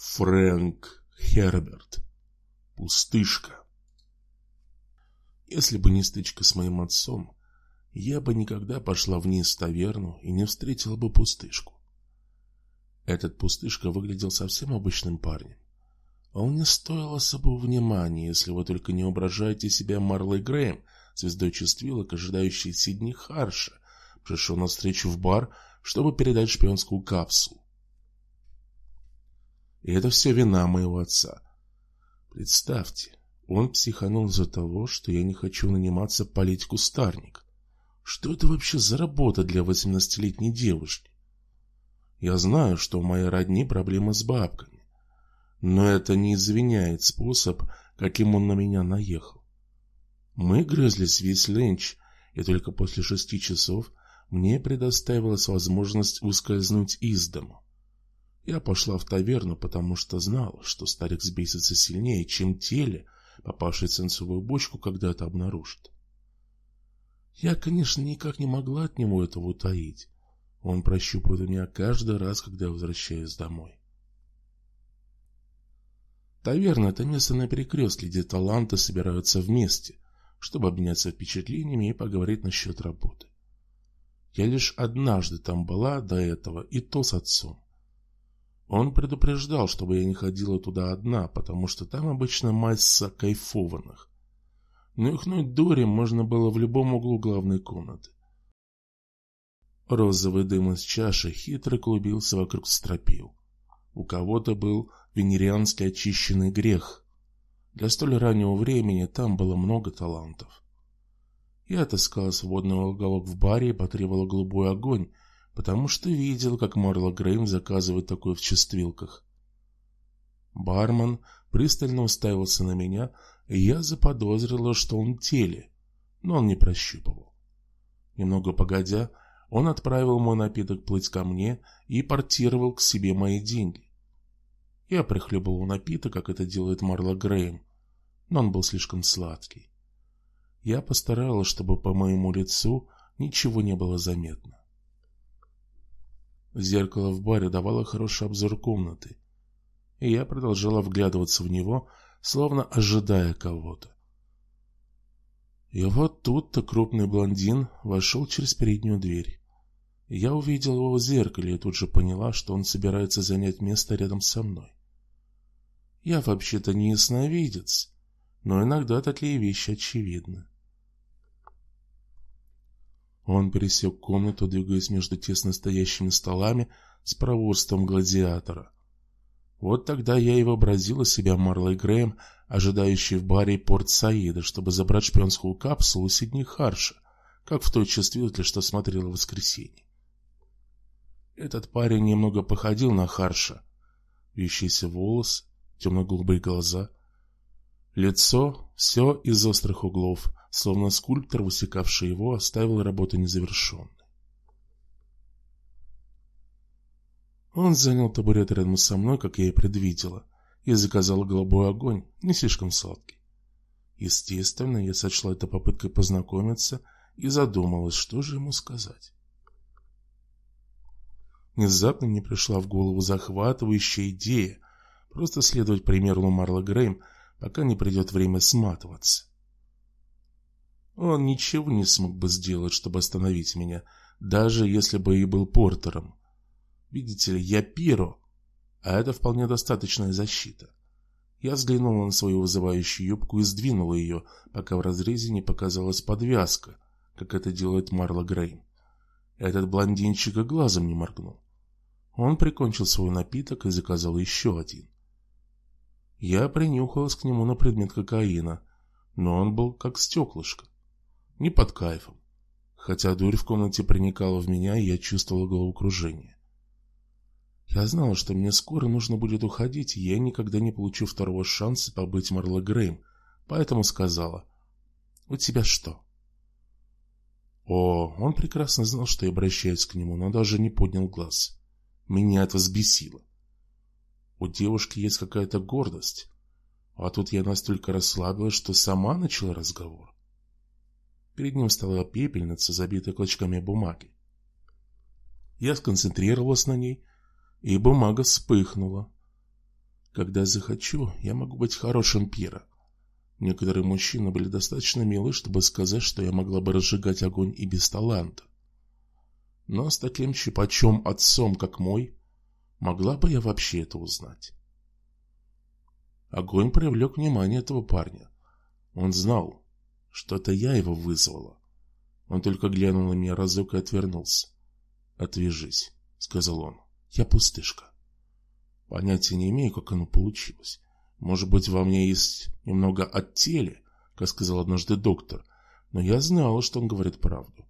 Фрэнк Херберт. Пустышка. Если бы не стычка с моим отцом, я бы никогда пошла вниз в таверну и не встретила бы пустышку. Этот пустышка выглядел совсем обычным парнем. А он не стоил особого внимания, если вы только не воображаете себя Марлой Грэем, звездой чувствилок, ожидающей Сидни Харша, пришел на встречу в бар, чтобы передать шпионскую капсулу. И это все вина моего отца. Представьте, он психанул из-за того, что я не хочу наниматься в политику-старник. Что это вообще за работа для восемнадцатилетней девушки? Я знаю, что у моей родни проблемы с бабками. Но это не извиняет способ, каким он на меня наехал. Мы грызлись весь ленч, и только после шести часов мне предоставилась возможность ускользнуть из дому. Я пошла в таверну, потому что знала, что старик сбесится сильнее, чем теле, попавший в цинцевую бочку, когда это обнаружит. Я, конечно, никак не могла от него этого утаить. Он прощупывает меня каждый раз, когда я возвращаюсь домой. Таверна – это место на перекрестке, где таланты собираются вместе, чтобы обменяться впечатлениями и поговорить насчет работы. Я лишь однажды там была до этого, и то с отцом. Он предупреждал, чтобы я не ходила туда одна, потому что там обычно масса кайфованных. Но ихнуть дури можно было в любом углу главной комнаты. Розовый дым из чаши хитро клубился вокруг стропил. У кого-то был венерианский очищенный грех. Для столь раннего времени там было много талантов. Я отыскала свободный уголок в баре и потребовала голубой огонь, потому что видел, как Марла Грейм заказывает такое в чувствилках. Бармен пристально уставился на меня, и я заподозрила, что он теле, но он не прощупывал. Немного погодя, он отправил мой напиток плыть ко мне и портировал к себе мои деньги. Я прихлебывал напиток, как это делает Марла Грейм, но он был слишком сладкий. Я постаралась, чтобы по моему лицу ничего не было заметно. Зеркало в баре давало хороший обзор комнаты, и я продолжала вглядываться в него, словно ожидая кого-то. И вот тут-то крупный блондин вошел через переднюю дверь. Я увидел его в зеркале и тут же поняла, что он собирается занять место рядом со мной. Я вообще-то не ясновидец, но иногда такие вещи очевидны. Он пересек комнату, двигаясь между тесно стоящими столами с проворством гладиатора. Вот тогда я и вообразила себя Марлой Грэем, ожидающей в баре Порт Саида, чтобы забрать шпионскую капсулу Сидни Харша, как в той чувствительке, что смотрела в воскресенье. Этот парень немного походил на Харша. Вьющиеся волосы, темно-голубые глаза. Лицо все из острых углов, словно скульптор, высекавший его, оставил работу незавершенной. Он занял табурет рядом со мной, как я и предвидела, и заказал голубой огонь, не слишком сладкий. Естественно, я сочла это попыткой познакомиться и задумалась, что же ему сказать. Внезапно мне пришла в голову захватывающая идея просто следовать примеру Марла Грейм, пока не придет время сматываться. Он ничего не смог бы сделать, чтобы остановить меня, даже если бы и был портером. Видите ли, я пиро, а это вполне достаточная защита. Я взглянула на свою вызывающую юбку и сдвинула ее, пока в разрезе не показалась подвязка, как это делает Марла Грейн. Этот блондинчик и глазом не моргнул. Он прикончил свой напиток и заказал еще один. Я принюхалась к нему на предмет кокаина, но он был как стеклышко не под кайфом. Хотя дурь в комнате проникала в меня, и я чувствовала головокружение. Я знала, что мне скоро нужно будет уходить, и я никогда не получу второго шанса побыть Марла Грейм, поэтому сказала, «У тебя что?» О, он прекрасно знал, что я обращаюсь к нему, но даже не поднял глаз. Меня это взбесило. У девушки есть какая-то гордость, а тут я настолько расслабилась, что сама начала разговор. Перед ним стояла пепельница, забитая клочками бумаги. Я сконцентрировалась на ней, и бумага вспыхнула. Когда захочу, я могу быть хорошим пира. Некоторые мужчины были достаточно милы, чтобы сказать, что я могла бы разжигать огонь и без таланта. Но с таким чипачом отцом, как мой, могла бы я вообще это узнать? Огонь привлек внимание этого парня. Он знал, что это я его вызвала. Он только глянул на меня разок и отвернулся. «Отвяжись», — сказал он. «Я пустышка». Понятия не имею, как оно получилось. Может быть, во мне есть немного от теле, как сказал однажды доктор, но я знала, что он говорит правду.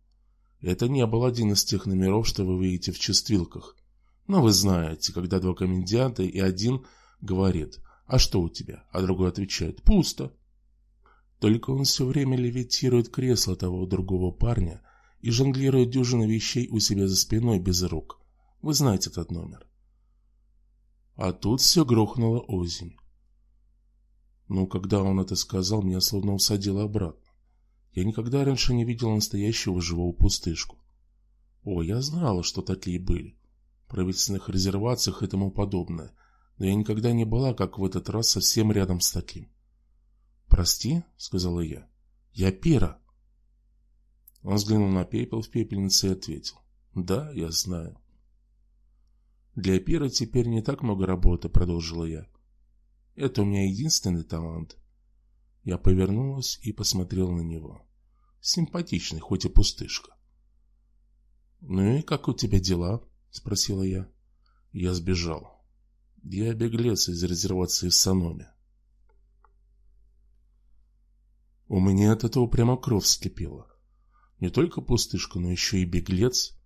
Это не был один из тех номеров, что вы видите в чувствилках. Но вы знаете, когда два комедианта и один говорит «А что у тебя?», а другой отвечает «Пусто». Только он все время левитирует кресло того другого парня и жонглирует дюжину вещей у себя за спиной без рук. Вы знаете этот номер. А тут все грохнуло озимь. Но когда он это сказал, меня словно усадило обратно. Я никогда раньше не видел настоящего живого пустышку. О, я знала, что такие были. В правительственных резервациях и тому подобное. Но я никогда не была, как в этот раз, совсем рядом с таким. «Прости», — сказала я. «Я Пира». Он взглянул на пепел в пепельнице и ответил. «Да, я знаю». «Для Пира теперь не так много работы», — продолжила я. Это у меня единственный талант. Я повернулась и посмотрела на него. Симпатичный, хоть и пустышка. «Ну и как у тебя дела?» – спросила я. Я сбежал. Я беглец из резервации в Саноме. У меня от этого прямо кровь вскипела. Не только пустышка, но еще и беглец.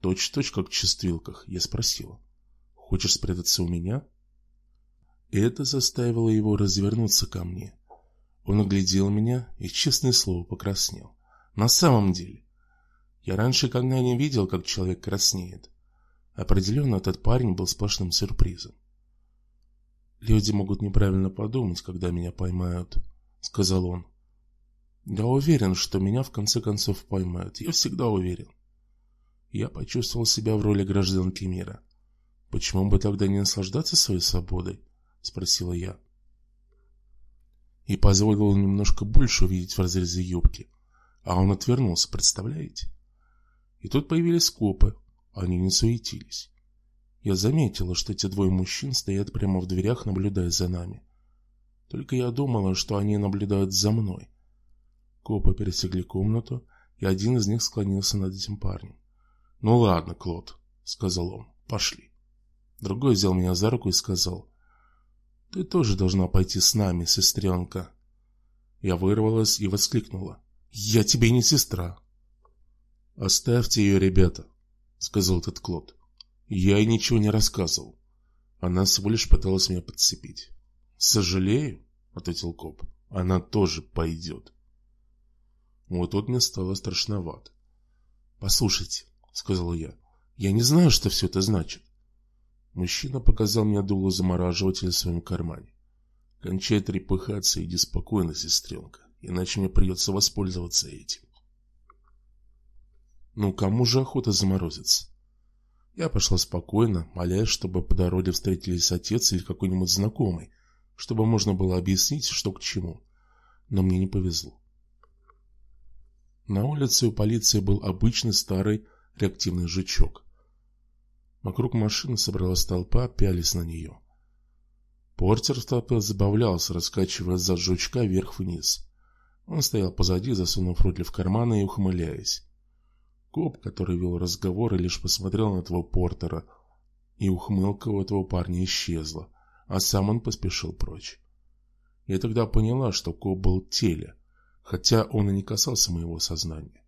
Точь-точь, как в чувствилках. Я спросила. Хочешь спрятаться у меня? Это заставило его развернуться ко мне. Он оглядел меня и, честное слово, покраснел. На самом деле, я раньше когда не видел, как человек краснеет. Определенно, этот парень был сплошным сюрпризом. «Люди могут неправильно подумать, когда меня поймают», — сказал он. «Я уверен, что меня в конце концов поймают. Я всегда уверен». Я почувствовал себя в роли гражданки мира. Почему бы тогда не наслаждаться своей свободой? Спросила я. И позволил немножко больше увидеть в разрезе юбки. А он отвернулся, представляете? И тут появились копы. Они не суетились. Я заметила, что эти двое мужчин стоят прямо в дверях, наблюдая за нами. Только я думала, что они наблюдают за мной. Копы пересекли комнату, и один из них склонился над этим парнем. «Ну ладно, Клод», — сказал он, — «пошли». Другой взял меня за руку и сказал, ты тоже должна пойти с нами, сестренка. Я вырвалась и воскликнула. Я тебе не сестра. Оставьте ее, ребята, сказал этот Клод. Я ей ничего не рассказывал. Она всего лишь пыталась меня подцепить. Сожалею, ответил коп. Она тоже пойдет. Вот тут мне стало страшновато. Послушайте, сказал я. Я не знаю, что все это значит. Мужчина показал мне дуло замораживателя в своем кармане. Кончай трепыхаться и иди спокойно, сестренка, иначе мне придется воспользоваться этим. Ну, кому же охота заморозиться? Я пошла спокойно, молясь, чтобы по дороге встретились отец или какой-нибудь знакомый, чтобы можно было объяснить, что к чему. Но мне не повезло. На улице у полиции был обычный старый реактивный жучок. Вокруг машины собралась толпа, пялись на нее. Портер в толпе забавлялся, раскачивая за жучка вверх-вниз. Он стоял позади, засунув руки в карманы и ухмыляясь. Коп, который вел разговор, лишь посмотрел на этого Портера, и ухмылка у этого парня исчезла, а сам он поспешил прочь. Я тогда поняла, что коп был теле, хотя он и не касался моего сознания.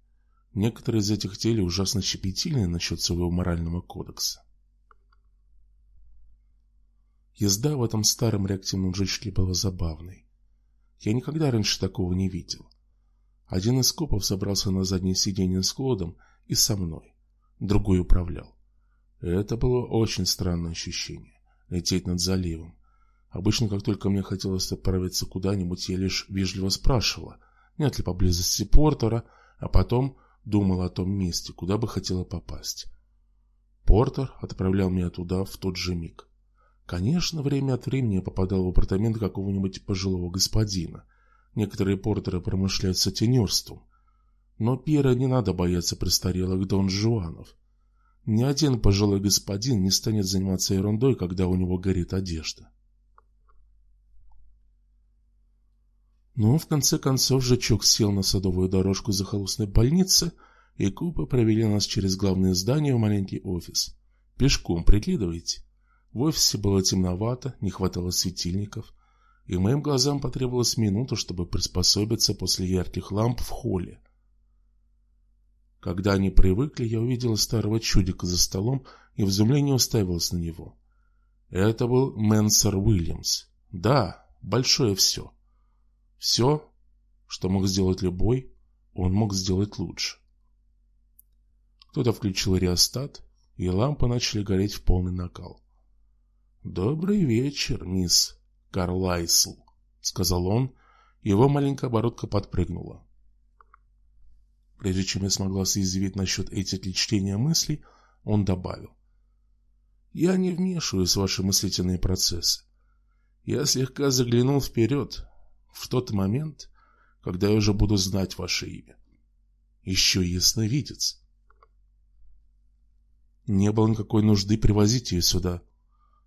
Некоторые из этих телей ужасно щепетильны насчет своего морального кодекса. Езда в этом старом реактивном джичке была забавной. Я никогда раньше такого не видел. Один из копов собрался на заднее сиденье с Клодом и со мной. Другой управлял. Это было очень странное ощущение — лететь над заливом. Обычно, как только мне хотелось отправиться куда-нибудь, я лишь вежливо спрашивала, нет ли поблизости Портера, а потом думала о том месте, куда бы хотела попасть. Портер отправлял меня туда в тот же миг. Конечно, время от времени я попадал в апартамент какого-нибудь пожилого господина. Некоторые портеры промышляют сатенерством. Но Пьера не надо бояться престарелых Дон Жуанов. Ни один пожилой господин не станет заниматься ерундой, когда у него горит одежда. Но в конце концов Жачок сел на садовую дорожку захолустной больницы, и купы провели нас через главное здание в маленький офис. Пешком прикидываете? В офисе было темновато, не хватало светильников, и моим глазам потребовалась минута, чтобы приспособиться после ярких ламп в холле. Когда они привыкли, я увидела старого чудика за столом и в изумлении уставилась на него. Это был Менсер Уильямс. Да, большое все. Все, что мог сделать любой, он мог сделать лучше. Кто-то включил реостат, и лампы начали гореть в полный накал. «Добрый вечер, мисс Карлайсл», — сказал он, его маленькая оборотка подпрыгнула. Прежде чем я смогла съязвить насчет этих чтения мыслей, он добавил. «Я не вмешиваюсь в ваши мыслительные процессы. Я слегка заглянул вперед, в тот момент, когда я уже буду знать ваше имя. Еще ясновидец». Не было никакой нужды привозить ее сюда,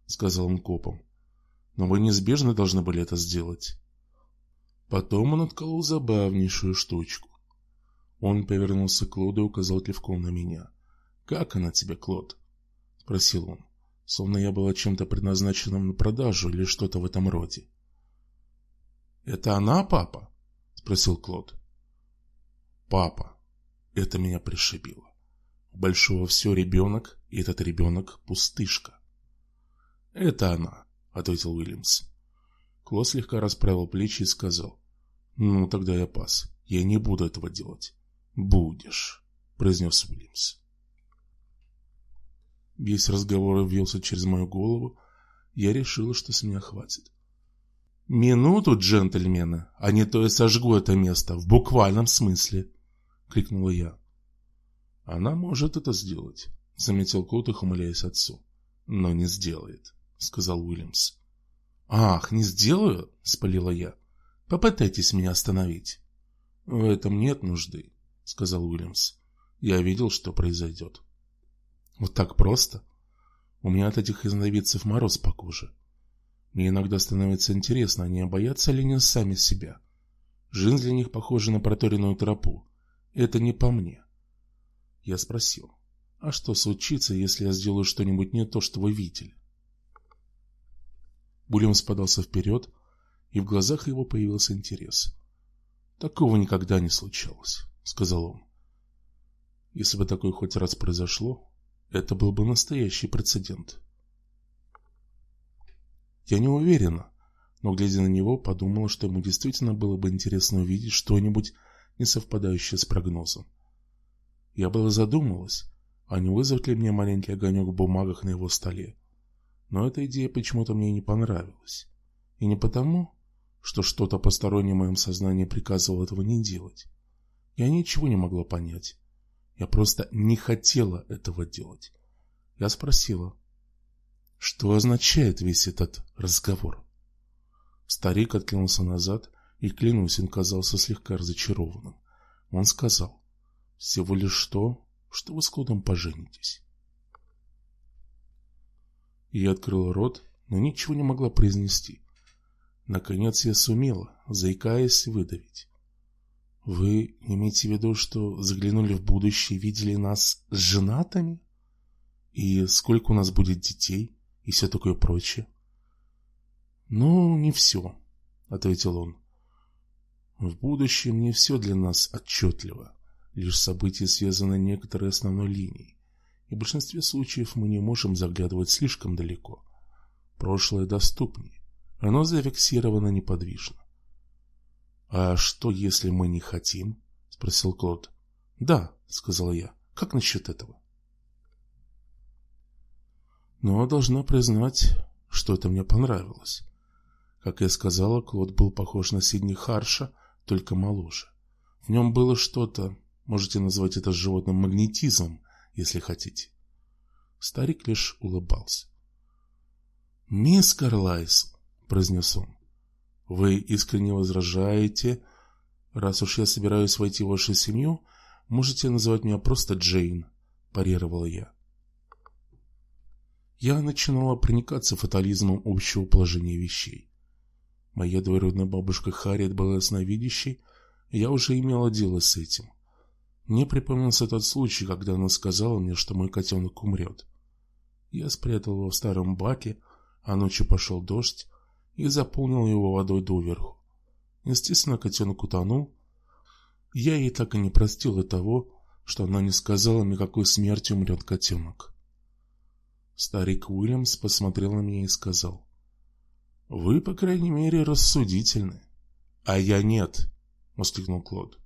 сказал он копом. Но вы неизбежно должны были это сделать. Потом он отколол забавнейшую штучку. Он повернулся к Клоду и указал кивком на меня. «Как она тебе, Клод?» — спросил он, словно я была чем-то предназначенным на продажу или что-то в этом роде. «Это она, папа?» — спросил Клод. «Папа». Это меня пришибило. У большого все ребенок, и этот ребенок пустышка. «Это она», — ответил Уильямс. Кло слегка расправил плечи и сказал. «Ну, тогда я пас. Я не буду этого делать». «Будешь», — произнес Уильямс. Весь разговор ввелся через мою голову. Я решила, что с меня хватит. «Минуту, джентльмены, а не то я сожгу это место, в буквальном смысле!» — крикнула я. «Она может это сделать», — заметил Клод, ухмыляясь отцу. «Но не сделает» сказал Уильямс. «Ах, не сделаю?» — спалила я. «Попытайтесь меня остановить». «В этом нет нужды», — сказал Уильямс. «Я видел, что произойдет». «Вот так просто?» У меня от этих ясновидцев мороз по коже. Мне иногда становится интересно, не боятся ли они сами себя. Жизнь для них похожа на проторенную тропу. Это не по мне. Я спросил, а что случится, если я сделаю что-нибудь не то, что вы видели? Бульемс подался вперед, и в глазах его появился интерес. «Такого никогда не случалось», — сказал он. «Если бы такое хоть раз произошло, это был бы настоящий прецедент». Я не уверена, но, глядя на него, подумала, что ему действительно было бы интересно увидеть что-нибудь, не совпадающее с прогнозом. Я было задумалась, а не вызовет ли мне маленький огонек в бумагах на его столе. Но эта идея почему-то мне не понравилась. И не потому, что что-то постороннее в моем сознании приказывало этого не делать. Я ничего не могла понять. Я просто не хотела этого делать. Я спросила, что означает весь этот разговор? Старик откинулся назад, и, клянусь, казался слегка разочарованным. Он сказал, всего лишь то, что вы с Клодом поженитесь. Я открыла рот, но ничего не могла произнести. Наконец я сумела, заикаясь, выдавить. Вы имеете в виду, что заглянули в будущее и видели нас женатыми? И сколько у нас будет детей? И все такое прочее? Ну, не все, ответил он. В будущем не все для нас отчетливо. Лишь события связаны некоторой основной линией и в большинстве случаев мы не можем заглядывать слишком далеко. Прошлое доступнее, оно зафиксировано неподвижно. «А что, если мы не хотим?» — спросил Клод. «Да», — сказала я. «Как насчет этого?» Но должна признать, что это мне понравилось. Как я сказала, Клод был похож на Сидни Харша, только моложе. В нем было что-то, можете назвать это животным магнетизмом, если хотите. Старик лишь улыбался. «Мисс Карлайс», — произнес он, — «вы искренне возражаете? Раз уж я собираюсь войти в вашу семью, можете называть меня просто Джейн», — парировала я. Я начинала проникаться фатализмом общего положения вещей. Моя двоюродная бабушка Харриет была ясновидящей, я уже имела дело с этим. Мне припомнился тот случай, когда она сказала мне, что мой котенок умрет. Я спрятал его в старом баке, а ночью пошел дождь и заполнил его водой доверху. Естественно, котенок утонул. Я ей так и не простила того, что она не сказала мне, какой смертью умрет котенок. Старик Уильямс посмотрел на меня и сказал. «Вы, по крайней мере, рассудительны». «А я нет», — воскликнул Клод.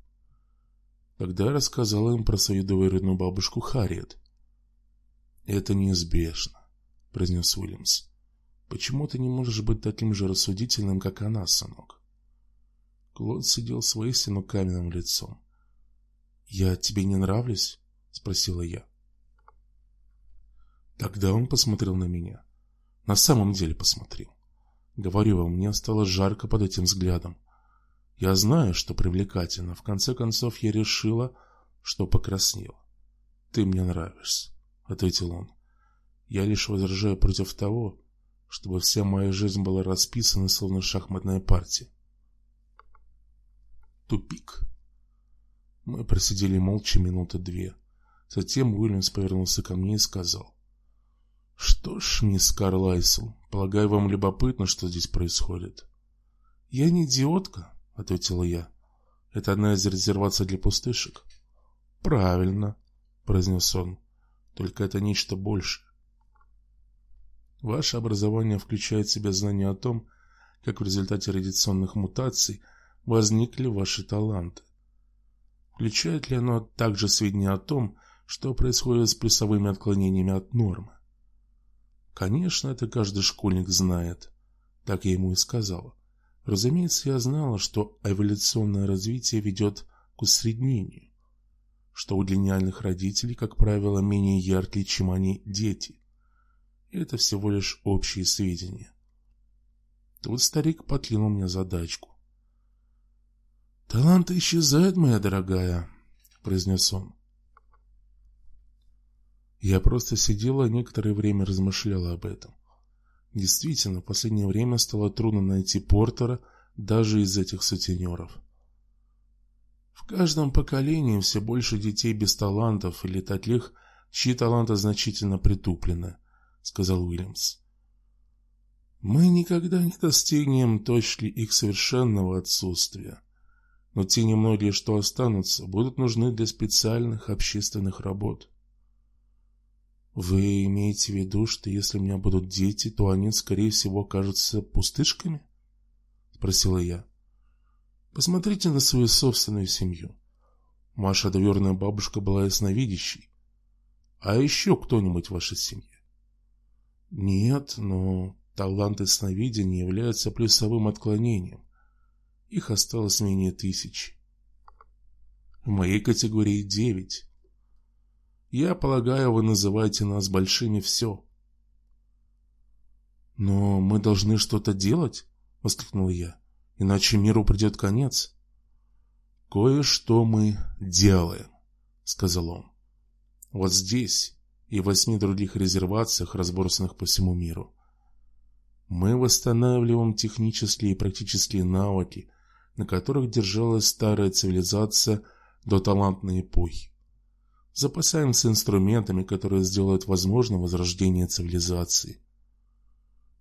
Тогда я рассказала им про свою двоюродную бабушку Харриет. «Это неизбежно», — произнес Уильямс. «Почему ты не можешь быть таким же рассудительным, как она, сынок?» Клод сидел с воистину каменным лицом. «Я тебе не нравлюсь?» — спросила я. Тогда он посмотрел на меня. На самом деле посмотрел. Говорю вам, мне стало жарко под этим взглядом. Я знаю, что привлекательно. В конце концов, я решила, что покраснела. «Ты мне нравишься», — ответил он. «Я лишь возражаю против того, чтобы вся моя жизнь была расписана, словно шахматная партия». Тупик. Мы просидели молча минуты две. Затем Уильямс повернулся ко мне и сказал. Что ж, мисс Карлайсел, полагаю, вам любопытно, что здесь происходит. Я не идиотка, ответила я. Это одна из резерваций для пустышек. Правильно, произнес он. Только это нечто большее. Ваше образование включает в себя знания о том, как в результате радиационных мутаций возникли ваши таланты. Включает ли оно также сведения о том, что происходит с плюсовыми отклонениями от нормы? Конечно, это каждый школьник знает. Так я ему и сказала. Разумеется, я знала, что эволюционное развитие ведет к усреднению, что у гениальных родителей, как правило, менее яркие, чем они, дети. И это всего лишь общие сведения. Тут старик подкинул мне задачку. «Таланты исчезают, моя дорогая», — произнес он. Я просто сидела и некоторое время размышляла об этом. Действительно, в последнее время стало трудно найти портера даже из этих сутенеров. В каждом поколении все больше детей без талантов или таких, чьи таланты значительно притуплены, сказал Уильямс. Мы никогда не достигнем точки их совершенного отсутствия, но те немногие, что останутся, будут нужны для специальных общественных работ. Вы имеете в виду, что если у меня будут дети, то они, скорее всего, окажутся пустышками? Спросила я. Посмотрите на свою собственную семью. Маша доверная бабушка была ясновидящей. А еще кто-нибудь в вашей семье? Нет, но таланты сновидения являются плюсовым отклонением. Их осталось менее тысячи. В моей категории девять. Я полагаю, вы называете нас большими все. Но мы должны что-то делать, воскликнул я. Иначе миру придет конец. Кое-что мы делаем, сказал он. Вот здесь и в восьми других резервациях, разбросанных по всему миру. Мы восстанавливаем технические и практические навыки, на которых держалась старая цивилизация до талантной эпохи. Запасаемся инструментами, которые сделают возможным возрождение цивилизации.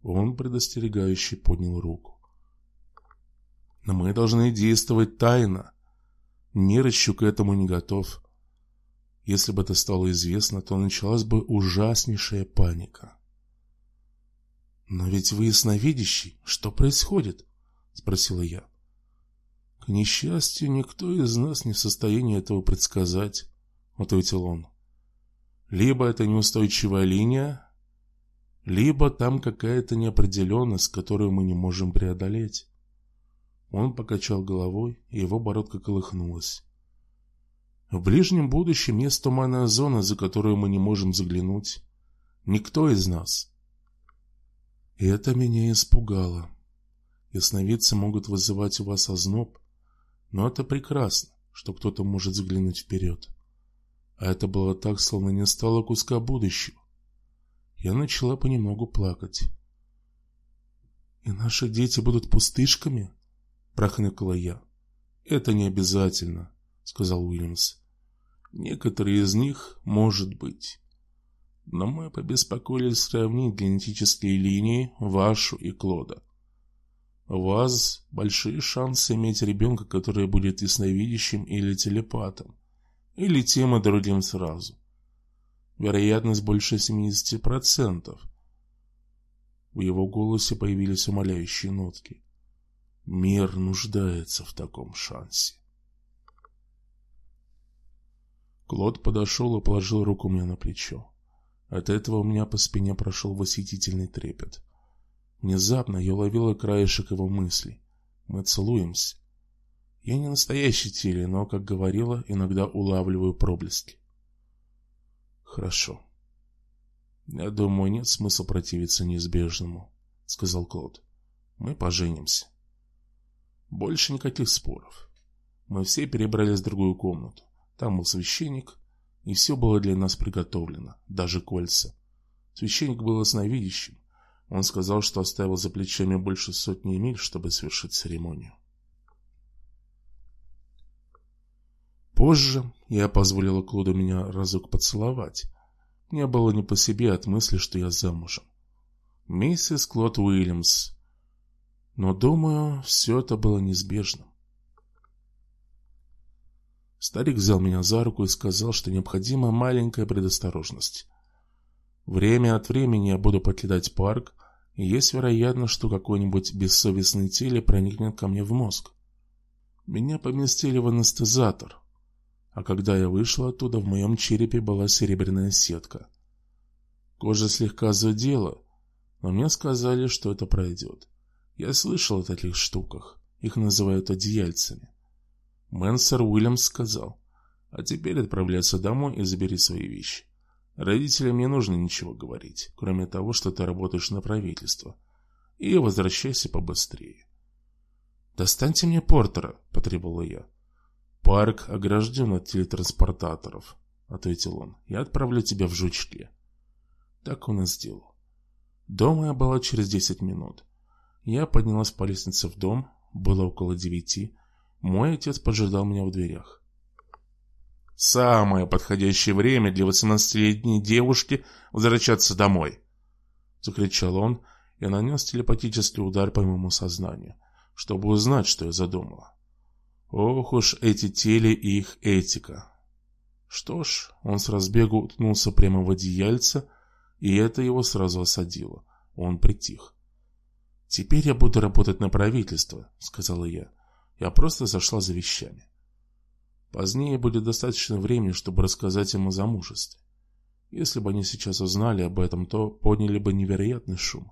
Он предостерегающе поднял руку. Но мы должны действовать тайно. Нерыщу к этому не готов. Если бы это стало известно, то началась бы ужаснейшая паника. «Но ведь вы ясновидящий. Что происходит?» — спросила я. «К несчастью, никто из нас не в состоянии этого предсказать ответил он. Либо это неустойчивая линия, либо там какая-то неопределенность, которую мы не можем преодолеть. Он покачал головой, и его бородка колыхнулась. В ближнем будущем есть туманная зона, за которую мы не можем заглянуть. Никто из нас. И это меня испугало. Ясновидцы могут вызывать у вас озноб, но это прекрасно, что кто-то может взглянуть вперед. А это было так, словно не стало куска будущего. Я начала понемногу плакать. «И наши дети будут пустышками?» – прохныкала я. «Это не обязательно», – сказал Уильямс. «Некоторые из них, может быть. Но мы побеспокоились сравнить генетические линии вашу и Клода. У вас большие шансы иметь ребенка, который будет ясновидящим или телепатом, или тем и другим сразу. Вероятность больше 70%. В его голосе появились умоляющие нотки. Мир нуждается в таком шансе. Клод подошел и положил руку мне на плечо. От этого у меня по спине прошел восхитительный трепет. Внезапно я уловила краешек его мыслей. Мы целуемся. Я не настоящий Тилли, но, как говорила, иногда улавливаю проблески. Хорошо. Я думаю, нет смысла противиться неизбежному, сказал Клод. Мы поженимся. Больше никаких споров. Мы все перебрались в другую комнату. Там был священник, и все было для нас приготовлено, даже кольца. Священник был ясновидящим. Он сказал, что оставил за плечами больше сотни миль, чтобы совершить церемонию. Позже я позволила Клоду меня разок поцеловать. Мне было не по себе от мысли, что я замужем. Миссис Клод Уильямс. Но, думаю, все это было неизбежным. Старик взял меня за руку и сказал, что необходима маленькая предосторожность. Время от времени я буду покидать парк, и есть вероятность, что какой-нибудь бессовестный теле проникнет ко мне в мозг. Меня поместили в анестезатор, а когда я вышла оттуда, в моем черепе была серебряная сетка. Кожа слегка задела, но мне сказали, что это пройдет. Я слышал о таких штуках, их называют одеяльцами. Мэнсер Уильямс сказал, а теперь отправляйся домой и забери свои вещи. Родителям не нужно ничего говорить, кроме того, что ты работаешь на правительство. И возвращайся побыстрее. «Достаньте мне Портера», — потребовала я. «Парк огражден от телетранспортаторов», — ответил он. «Я отправлю тебя в жучки». Так он и сделал. Дома я была через десять минут. Я поднялась по лестнице в дом, было около девяти. Мой отец поджидал меня в дверях. Самое подходящее время для восемнадцатилетней девушки возвращаться домой. Закричал он и нанес телепатический удар по моему сознанию, чтобы узнать, что я задумала. Ох уж эти теле и их этика. Что ж, он с разбегу уткнулся прямо в одеяльце, и это его сразу осадило. Он притих. «Теперь я буду работать на правительство», — сказала я. Я просто зашла за вещами. Позднее будет достаточно времени, чтобы рассказать им о замужестве. Если бы они сейчас узнали об этом, то подняли бы невероятный шум.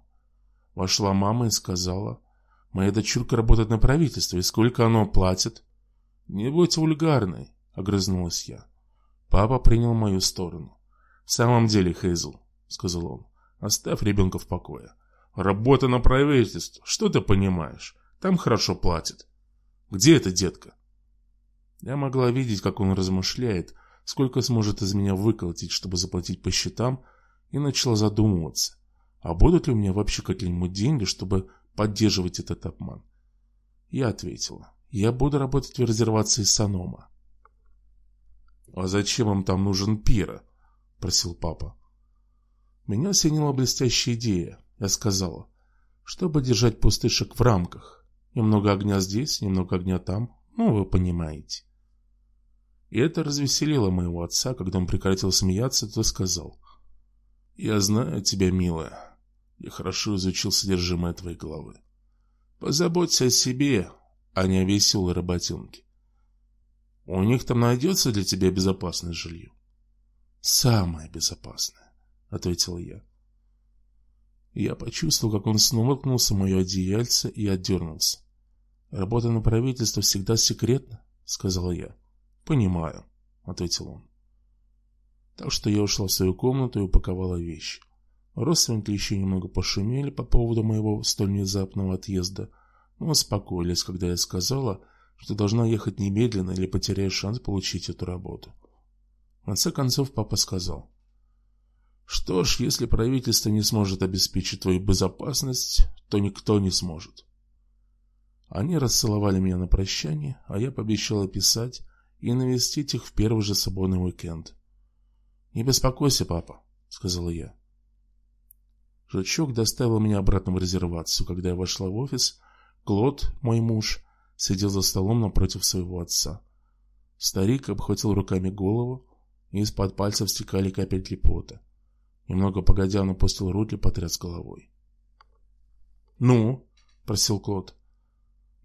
Вошла мама и сказала, «Моя дочурка работает на правительстве, и сколько оно платит?» «Не будь вульгарной», — огрызнулась я. Папа принял мою сторону. «В самом деле, Хейзл», — сказал он, — «оставь ребенка в покое. Работа на правительство, что ты понимаешь? Там хорошо платят. Где эта детка?» Я могла видеть, как он размышляет, сколько сможет из меня выколотить, чтобы заплатить по счетам, и начала задумываться, а будут ли у меня вообще какие-нибудь деньги, чтобы поддерживать этот обман. Я ответила, я буду работать в резервации Санома. «А зачем им там нужен пира?» – просил папа. Меня осенила блестящая идея. Я сказала, чтобы держать пустышек в рамках. Немного огня здесь, немного огня там. Ну, вы понимаете. И это развеселило моего отца, когда он прекратил смеяться, то сказал. «Я знаю тебя, милая. Я хорошо изучил содержимое твоей головы. Позаботься о себе, а не о веселой работенке. У них там найдется для тебя безопасное жилье?» «Самое безопасное», — ответил я. Я почувствовал, как он снова ткнулся в мое одеяльце и отдернулся. «Работа на правительство всегда секретна», — сказал я. «Понимаю», — ответил он. Так что я ушла в свою комнату и упаковала вещи. Родственники еще немного пошумели по поводу моего столь внезапного отъезда, успокоились, когда я сказала, что должна ехать немедленно или потеряю шанс получить эту работу. В конце концов папа сказал, «Что ж, если правительство не сможет обеспечить твою безопасность, то никто не сможет». Они расцеловали меня на прощание, а я пообещала писать и навестить их в первый же свободный уикенд. «Не беспокойся, папа», — сказала я. Жучок доставил меня обратно в резервацию. Когда я вошла в офис, Клод, мой муж, сидел за столом напротив своего отца. Старик обхватил руками голову, и из-под пальцев стекали капельки пота. Немного погодя, он опустил руки потряс головой. «Ну?» — просил Клод.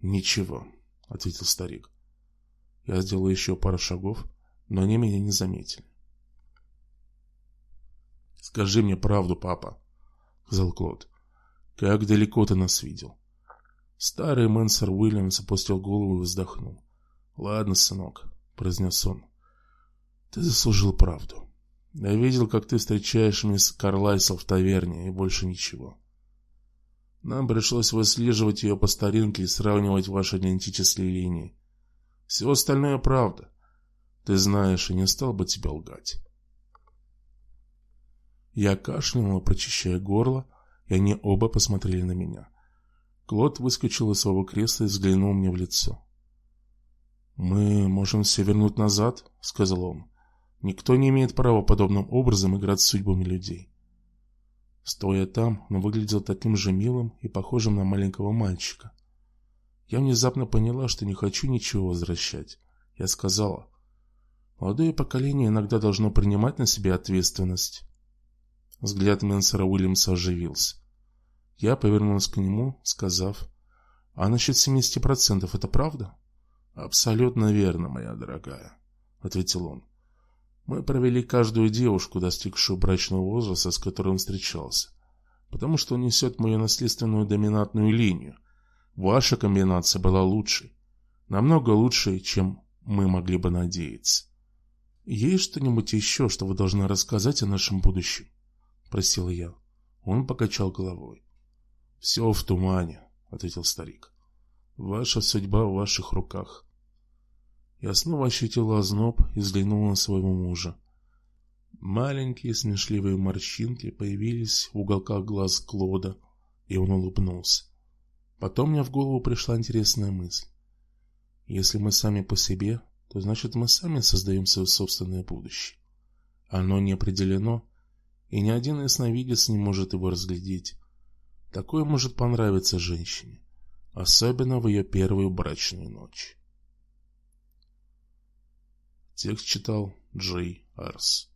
«Ничего», — ответил старик. Я сделал еще пару шагов, но они меня не заметили. «Скажи мне правду, папа», — сказал Клод. «Как далеко ты нас видел?» Старый Мэнсер Уильямс опустил голову и вздохнул. «Ладно, сынок», — произнес он. «Ты заслужил правду. Я видел, как ты встречаешь мисс Карлайсел в таверне, и больше ничего. Нам пришлось выслеживать ее по старинке и сравнивать ваши генетические линии. Все остальное правда. Ты знаешь, и не стал бы тебе лгать. Я кашлянул, прочищая горло, и они оба посмотрели на меня. Клод выскочил из своего кресла и взглянул мне в лицо. «Мы можем все вернуть назад», — сказал он. «Никто не имеет права подобным образом играть с судьбами людей». Стоя там, он выглядел таким же милым и похожим на маленького мальчика. Я внезапно поняла, что не хочу ничего возвращать. Я сказала, молодое поколение иногда должно принимать на себя ответственность. Взгляд Менсера Уильямса оживился. Я повернулась к нему, сказав, «А насчет 70% это правда?» «Абсолютно верно, моя дорогая», — ответил он. «Мы провели каждую девушку, достигшую брачного возраста, с которой он встречался, потому что он несет мою наследственную доминантную линию. Ваша комбинация была лучшей, намного лучшей, чем мы могли бы надеяться. Есть что-нибудь еще, что вы должны рассказать о нашем будущем?» — просил я. Он покачал головой. «Все в тумане», — ответил старик. «Ваша судьба в ваших руках». Я снова ощутил озноб и взглянул на своего мужа. Маленькие смешливые морщинки появились в уголках глаз Клода, и он улыбнулся. Потом мне в голову пришла интересная мысль. Если мы сами по себе, то значит мы сами создаем свое собственное будущее. Оно не определено, и ни один ясновидец не может его разглядеть. Такое может понравиться женщине, особенно в ее первую брачную ночь. Текст читал Джей Арс.